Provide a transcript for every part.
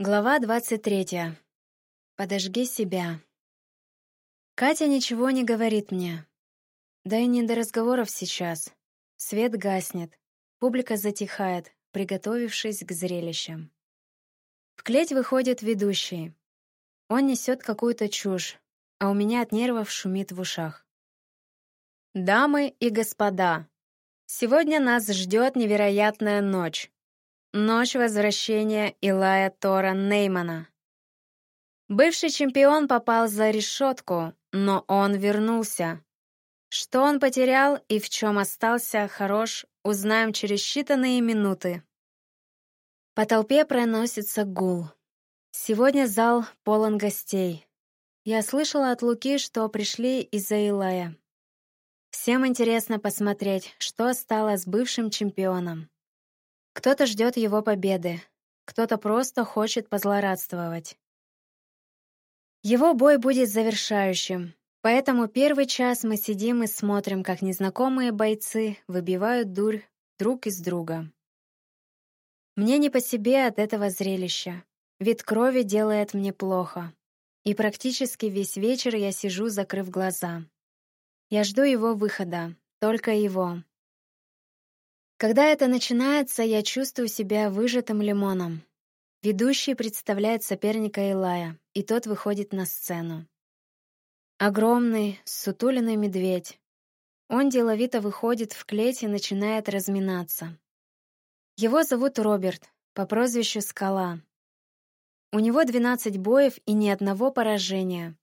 Глава 23. Подожги себя. Катя ничего не говорит мне. Да и не до разговоров сейчас. Свет гаснет. Публика затихает, приготовившись к зрелищам. В клеть выходит ведущий. Он несет какую-то чушь, а у меня от нервов шумит в ушах. Дамы и господа, сегодня нас ждет невероятная ночь. Ночь возвращения Илая Тора Неймана. Бывший чемпион попал за решетку, но он вернулся. Что он потерял и в чем остался хорош, узнаем через считанные минуты. По толпе проносится гул. Сегодня зал полон гостей. Я слышала от Луки, что пришли из-за Илая. Всем интересно посмотреть, что стало с бывшим чемпионом. Кто-то ждет его победы, кто-то просто хочет позлорадствовать. Его бой будет завершающим, поэтому первый час мы сидим и смотрим, как незнакомые бойцы выбивают дурь друг из друга. Мне не по себе от этого зрелища. Вид крови делает мне плохо. И практически весь вечер я сижу, закрыв глаза. Я жду его выхода, только его. Когда это начинается, я чувствую себя выжатым лимоном. Ведущий представляет соперника Илая, и тот выходит на сцену. Огромный, сутуленный медведь. Он деловито выходит в клеть и начинает разминаться. Его зовут Роберт, по прозвищу Скала. У него 12 боев и ни одного поражения.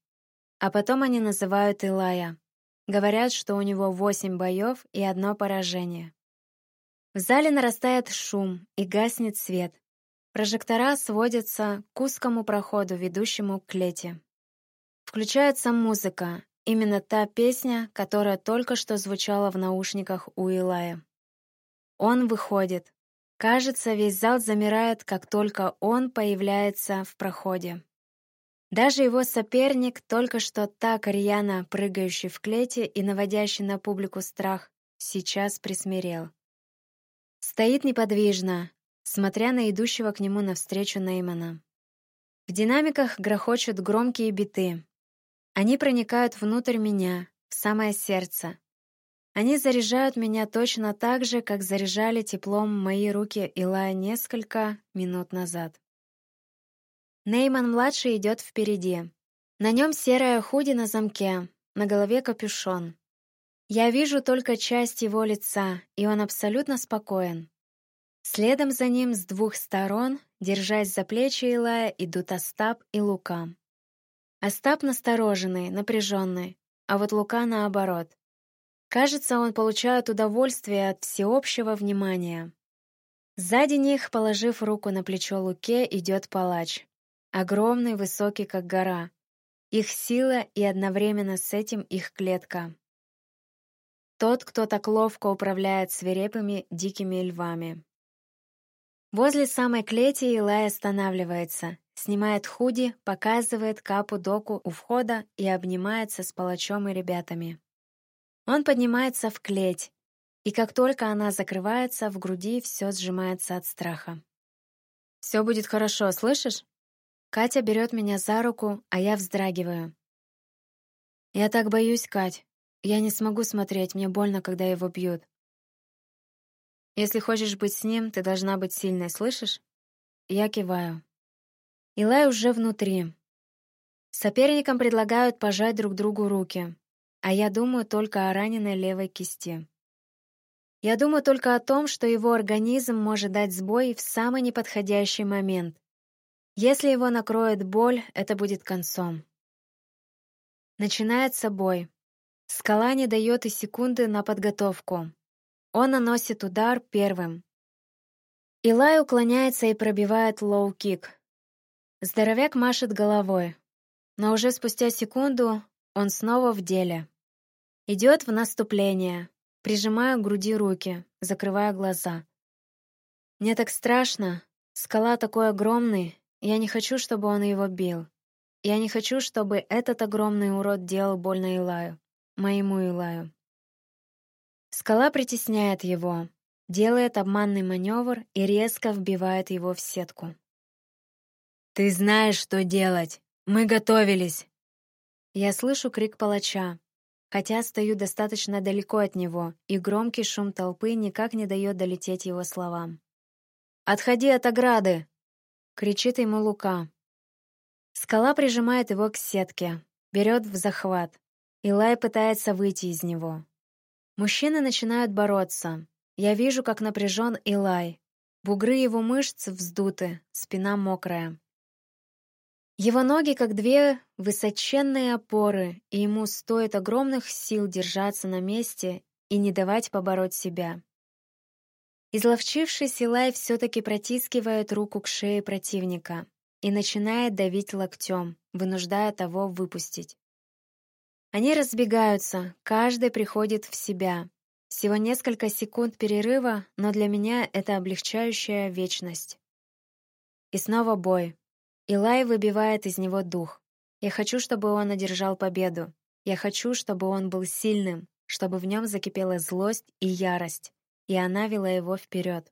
А потом они называют Илая. Говорят, что у него 8 боев и одно поражение. В зале нарастает шум и гаснет свет. Прожектора сводятся к узкому проходу, ведущему к клете. Включается музыка, именно та песня, которая только что звучала в наушниках у Илая. Он выходит. Кажется, весь зал замирает, как только он появляется в проходе. Даже его соперник, только что так рьяно прыгающий в клете и наводящий на публику страх, сейчас присмирел. Стоит неподвижно, смотря на идущего к нему навстречу Неймана. В динамиках грохочут громкие биты. Они проникают внутрь меня, в самое сердце. Они заряжают меня точно так же, как заряжали теплом мои руки Илая несколько минут назад. Нейман-младший идет впереди. На нем серая худи на замке, на голове капюшон. Я вижу только часть его лица, и он абсолютно спокоен. Следом за ним с двух сторон, держась за плечи Илая, идут Остап и Лука. Остап настороженный, напряженный, а вот Лука наоборот. Кажется, он получает удовольствие от всеобщего внимания. Сзади них, положив руку на плечо Луке, идет палач. Огромный, высокий, как гора. Их сила и одновременно с этим их клетка. Тот, кто так ловко управляет свирепыми дикими львами. Возле самой клети Илай останавливается, снимает худи, показывает капу доку у входа и обнимается с палачом и ребятами. Он поднимается в клеть, и как только она закрывается, в груди все сжимается от страха. «Все будет хорошо, слышишь?» Катя берет меня за руку, а я вздрагиваю. «Я так боюсь, Кать. Я не смогу смотреть, мне больно, когда его бьют. Если хочешь быть с ним, ты должна быть сильной, слышишь? Я киваю. Илай уже внутри. Соперникам предлагают пожать друг другу руки, а я думаю только о раненой левой кисти. Я думаю только о том, что его организм может дать сбой в самый неподходящий момент. Если его накроет боль, это будет концом. Начинается бой. Скала не дает и секунды на подготовку. Он наносит удар первым. Илай уклоняется и пробивает лоу-кик. Здоровяк машет головой. Но уже спустя секунду он снова в деле. Идет в наступление, прижимая к груди руки, закрывая глаза. Мне так страшно. Скала такой огромный. Я не хочу, чтобы он его бил. Я не хочу, чтобы этот огромный урод делал больно Илаю моему Илаю. Скала притесняет его, делает обманный маневр и резко вбивает его в сетку. «Ты знаешь, что делать! Мы готовились!» Я слышу крик палача, хотя стою достаточно далеко от него, и громкий шум толпы никак не дает долететь его словам. «Отходи от ограды!» — кричит ему Лука. Скала прижимает его к сетке, берет в захват. Илай пытается выйти из него. Мужчины начинают бороться. Я вижу, как напряжен Илай. Бугры его мышц вздуты, спина мокрая. Его ноги как две высоченные опоры, и ему стоит огромных сил держаться на месте и не давать побороть себя. Изловчившись, Илай все-таки протискивает руку к шее противника и начинает давить локтем, вынуждая того выпустить. Они разбегаются, каждый приходит в себя. Всего несколько секунд перерыва, но для меня это облегчающая вечность. И снова бой. Илай выбивает из него дух. Я хочу, чтобы он одержал победу. Я хочу, чтобы он был сильным, чтобы в нем закипела злость и ярость, и она вела его вперед.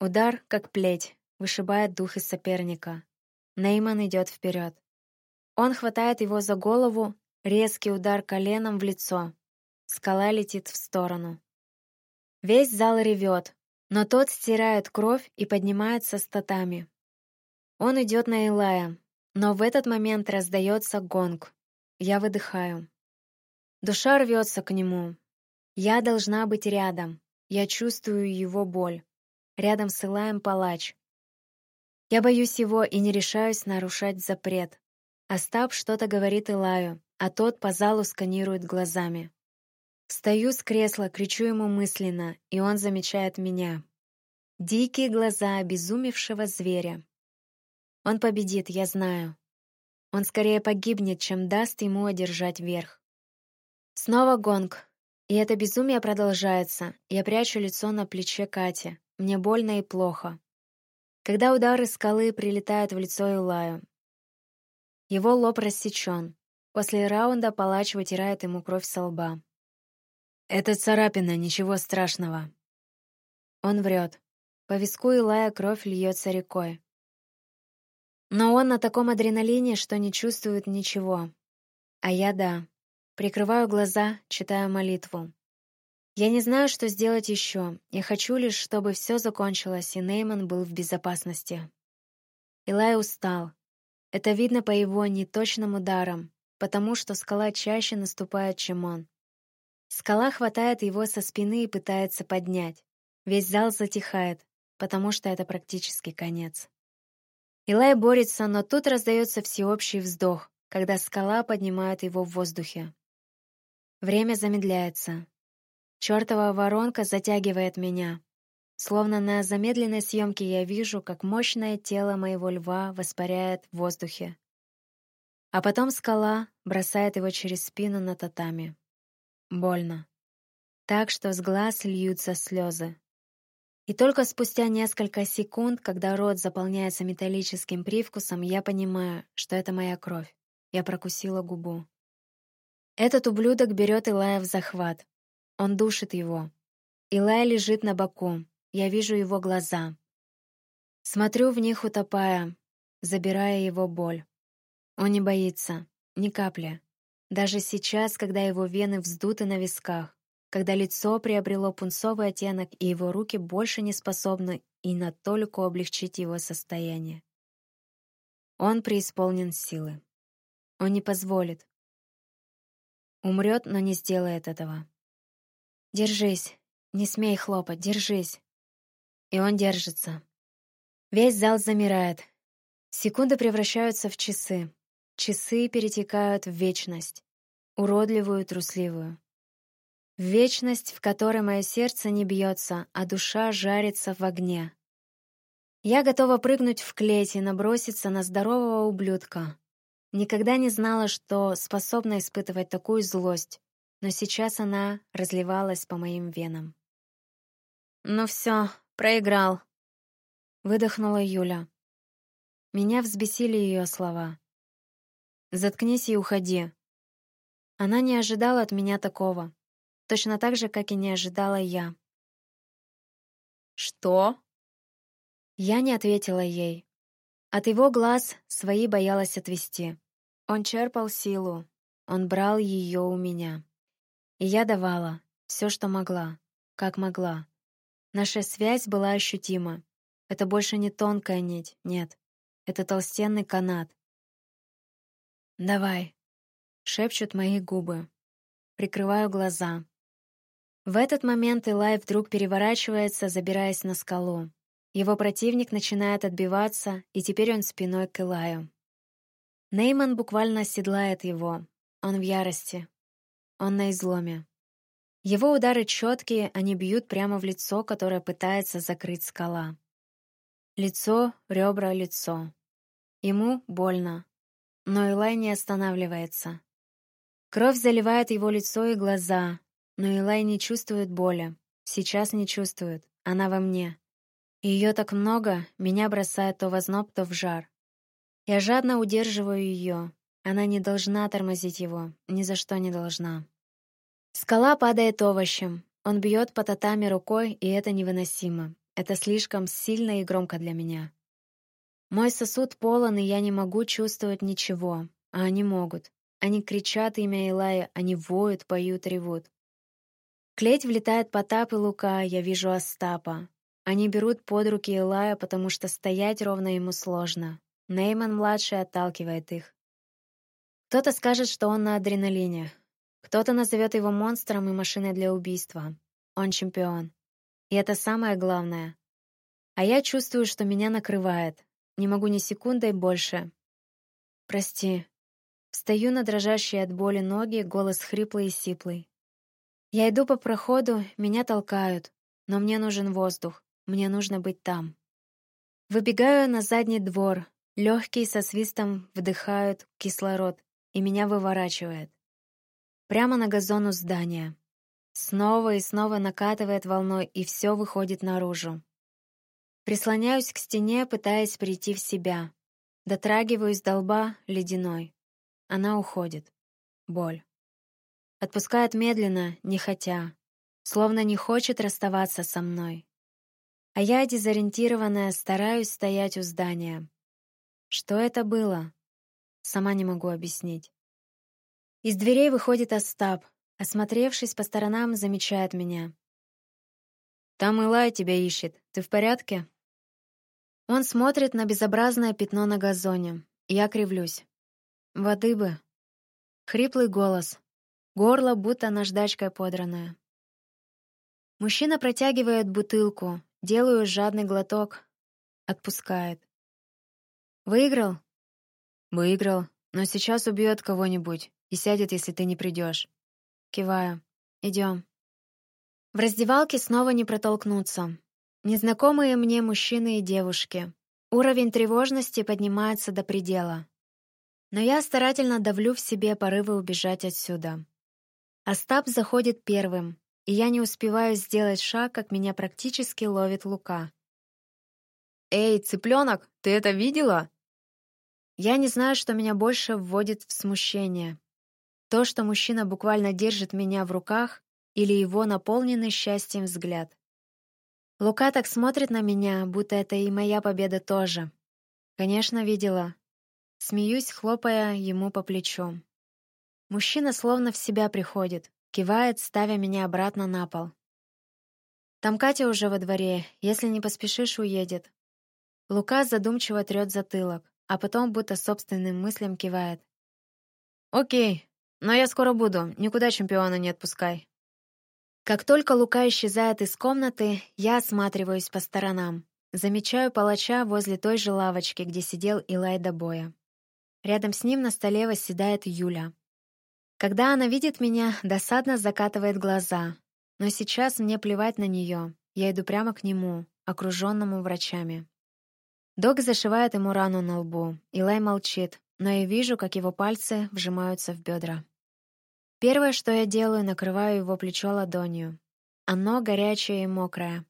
Удар, как плеть, вышибает дух из соперника. Нейман идет вперед. Он хватает его за голову Резкий удар коленом в лицо. Скала летит в сторону. Весь зал ревет, но тот стирает кровь и поднимается с татами. Он идет на Илая, но в этот момент раздается гонг. Я выдыхаю. Душа рвется к нему. Я должна быть рядом. Я чувствую его боль. Рядом с Илаем палач. Я боюсь его и не решаюсь нарушать запрет. Остап что-то говорит Илаю, а тот по залу сканирует глазами. Встаю с кресла, кричу ему мысленно, и он замечает меня. Дикие глаза обезумевшего зверя. Он победит, я знаю. Он скорее погибнет, чем даст ему одержать верх. Снова гонг. И это безумие продолжается. Я прячу лицо на плече Кати. Мне больно и плохо. Когда удары скалы прилетают в лицо Илаю. Его лоб рассечен. После раунда палач вытирает ему кровь со лба. «Это царапина, ничего страшного». Он врет. По виску Илая кровь льется рекой. Но он на таком адреналине, что не чувствует ничего. А я да. Прикрываю глаза, читаю молитву. Я не знаю, что сделать еще. Я хочу лишь, чтобы все закончилось, и Нейман был в безопасности. Илай устал. Это видно по его неточным ударам, потому что скала чаще наступает, чем он. Скала хватает его со спины и пытается поднять. Весь зал затихает, потому что это практически конец. Илай борется, но тут раздается всеобщий вздох, когда скала поднимает его в воздухе. Время замедляется. Чёртова воронка затягивает меня. Словно на замедленной съемке я вижу, как мощное тело моего льва воспаряет в воздухе, а потом скала бросает его через спину на татами. Больно. Так что с глаз льются слезы. И только спустя несколько секунд, когда рот заполняется металлическим привкусом, я понимаю, что это моя кровь. Я прокусила губу. Этот ублюдок берет Илая в захват. Он душит его. Илай лежит на боку. Я вижу его глаза. Смотрю в них, утопая, забирая его боль. Он не боится, ни капли. Даже сейчас, когда его вены вздуты на висках, когда лицо приобрело пунцовый оттенок и его руки больше не способны и на толику облегчить его состояние. Он преисполнен силы. Он не позволит. Умрет, но не сделает этого. Держись, не смей хлопать, держись. И он держится. Весь зал замирает. Секунды превращаются в часы. Часы перетекают в вечность, уродливую, трусливую. Вечность, в которой мое сердце не бьется, а душа жарится в огне. Я готова прыгнуть в клеть и наброситься на здорового ублюдка. Никогда не знала, что способна испытывать такую злость, но сейчас она разливалась по моим венам. «Ну все, проиграл», — выдохнула Юля. Меня взбесили ее слова. Заткнись и уходи. Она не ожидала от меня такого. Точно так же, как и не ожидала я. Что? Я не ответила ей. От его глаз свои боялась отвести. Он черпал силу, он брал ее у меня. И я давала все, что могла, как могла. Наша связь была ощутима. Это больше не тонкая нить, нет. Это толстенный канат. «Давай», — шепчут мои губы. Прикрываю глаза. В этот момент Илай вдруг переворачивается, забираясь на скалу. Его противник начинает отбиваться, и теперь он спиной к Илаю. Нейман буквально оседлает его. Он в ярости. Он на изломе. Его удары четкие, они бьют прямо в лицо, которое пытается закрыть скала. Лицо, ребра, лицо. Ему больно. Но Илай не останавливается. Кровь заливает его лицо и глаза, но Илай не чувствует боли. Сейчас не чувствует. Она во мне. Ее так много, меня бросает то в озноб, то в жар. Я жадно удерживаю ее. Она не должна тормозить его, ни за что не должна. Скала падает овощем. Он бьет по татами рукой, и это невыносимо. Это слишком сильно и громко для меня. Мой сосуд полон, и я не могу чувствовать ничего, а они могут. Они кричат имя Илая, они воют, поют, ревут. Клеть влетает Потап и Лука, я вижу Остапа. Они берут под руки Илая, потому что стоять ровно ему сложно. Нейман-младший отталкивает их. Кто-то скажет, что он на адреналине. Кто-то назовет его монстром и машиной для убийства. Он чемпион. И это самое главное. А я чувствую, что меня накрывает. Не могу ни секундой больше. Прости. Встаю на дрожащие от боли ноги, голос хриплый и сиплый. Я иду по проходу, меня толкают, но мне нужен воздух. Мне нужно быть там. Выбегаю на задний двор. Легкие со свистом вдыхают кислород, и меня выворачивает. Прямо на газону здания. Снова и снова накатывает волной, и все выходит наружу. Прислоняюсь к стене, пытаясь прийти в себя. Дотрагиваюсь до лба ледяной. Она уходит. Боль. Отпускает медленно, не хотя. Словно не хочет расставаться со мной. А я, дезориентированная, стараюсь стоять у здания. Что это было? Сама не могу объяснить. Из дверей выходит Остап. Осмотревшись по сторонам, замечает меня. «Там Илай тебя ищет. Ты в порядке?» Он смотрит на безобразное пятно на газоне. Я кривлюсь. «Воды бы». Хриплый голос. Горло будто наждачкой подранное. Мужчина протягивает бутылку, Делаю жадный глоток. Отпускает. Выиграл? Выиграл, но сейчас убьет кого-нибудь и сядет, если ты не придешь. Киваю. Идем. В раздевалке снова не протолкнуться. Незнакомые мне мужчины и девушки. Уровень тревожности поднимается до предела. Но я старательно давлю в себе порывы убежать отсюда. Остап заходит первым, и я не успеваю сделать шаг, как меня практически ловит Лука. «Эй, цыпленок, ты это видела?» Я не знаю, что меня больше вводит в смущение. То, что мужчина буквально держит меня в руках, или его наполненный счастьем взгляд. Лука так смотрит на меня, будто это и моя победа тоже. Конечно, видела. Смеюсь, хлопая ему по плечу. Мужчина словно в себя приходит. Кивает, ставя меня обратно на пол. Там Катя уже во дворе, если не поспешишь, уедет. Лука задумчиво трет затылок, а потом будто собственным мыслям кивает. «Окей, но я скоро буду, никуда чемпиона не отпускай». Как только Лука исчезает из комнаты, я осматриваюсь по сторонам. Замечаю палача возле той же лавочки, где сидел Илай до боя. Рядом с ним на столе восседает Юля. Когда она видит меня, досадно закатывает глаза. Но сейчас мне плевать на нее. Я иду прямо к нему, окруженному врачами. Док зашивает ему рану на лбу. Илай молчит, но я вижу, как его пальцы вжимаются в бедра. Первое, что я делаю, накрываю его плечо ладонью. Оно горячее и мокрое.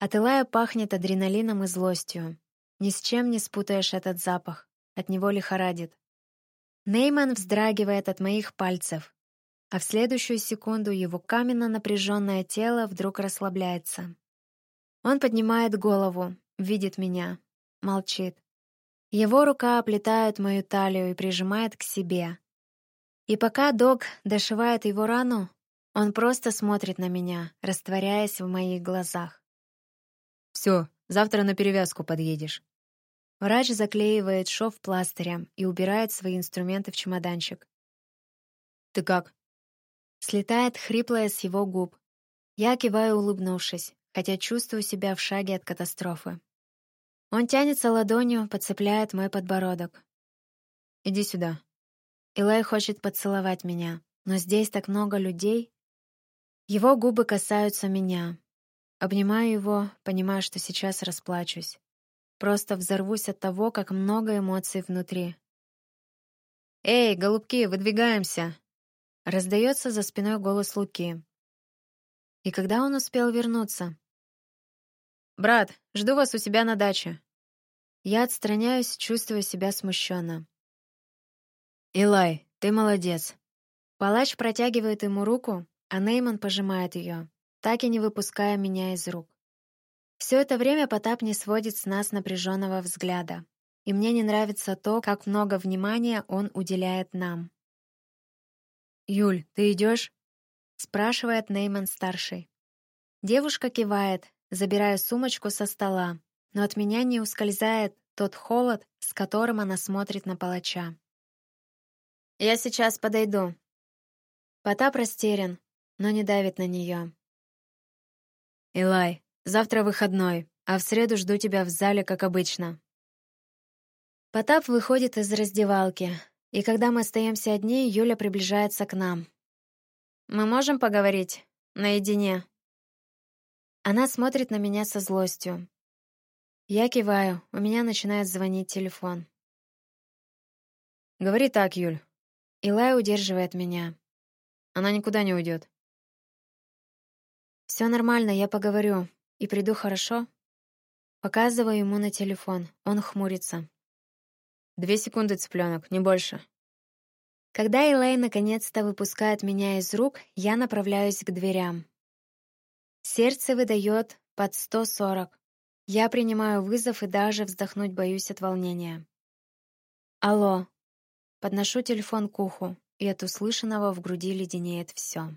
От Илая пахнет адреналином и злостью. Ни с чем не спутаешь этот запах. От него лихорадит. Нейман вздрагивает от моих пальцев, а в следующую секунду его каменно-напряженное тело вдруг расслабляется. Он поднимает голову, видит меня, молчит. Его рука оплетает мою талию и прижимает к себе. И пока док дошивает его рану, он просто смотрит на меня, растворяясь в моих глазах. Все, завтра на перевязку подъедешь. Врач заклеивает шов пластырем и убирает свои инструменты в чемоданчик. Ты как? Слетает хриплое с его губ. Я киваю, улыбнувшись, хотя чувствую себя в шаге от катастрофы. Он тянется ладонью, подцепляет мой подбородок. Иди сюда. Илай хочет поцеловать меня, но здесь так много людей. Его губы касаются меня. Обнимаю его, понимая, что сейчас расплачусь. Просто взорвусь от того, как много эмоций внутри. «Эй, голубки, выдвигаемся!» Раздается за спиной голос Луки. И когда он успел вернуться? «Брат, жду вас у себя на даче». Я отстраняюсь, чувствуя себя смущенно. «Илай, ты молодец». Палач протягивает ему руку, а Нейман пожимает ее, так и не выпуская меня из рук. Все это время Потап не сводит с нас напряженного взгляда, и мне не нравится то, как много внимания он уделяет нам. «Юль, ты идешь? спрашивает Нейман-старший. Девушка кивает, забирая сумочку со стола, но от меня не ускользает тот холод, с которым она смотрит на палача. «Я сейчас подойду». Потап растерян, но не давит на нее. «Илай, завтра выходной, а в среду жду тебя в зале, как обычно». Потап выходит из раздевалки, и когда мы остаемся одни, Юля приближается к нам. «Мы можем поговорить? Наедине?» Она смотрит на меня со злостью. Я киваю, у меня начинает звонить телефон. «Говори так, Юль». Илай удерживает меня. Она никуда не уйдет. Все нормально, я поговорю. И приду, хорошо?» Показываю ему на телефон. Он хмурится. Две секунды, цыпленок, не больше. Когда Элей наконец-то выпускает меня из рук, я направляюсь к дверям. Сердце выдает под 140. Я принимаю вызов и даже вздохнуть боюсь от волнения. Алло. Подношу телефон к уху, и от услышанного в груди леденеет все.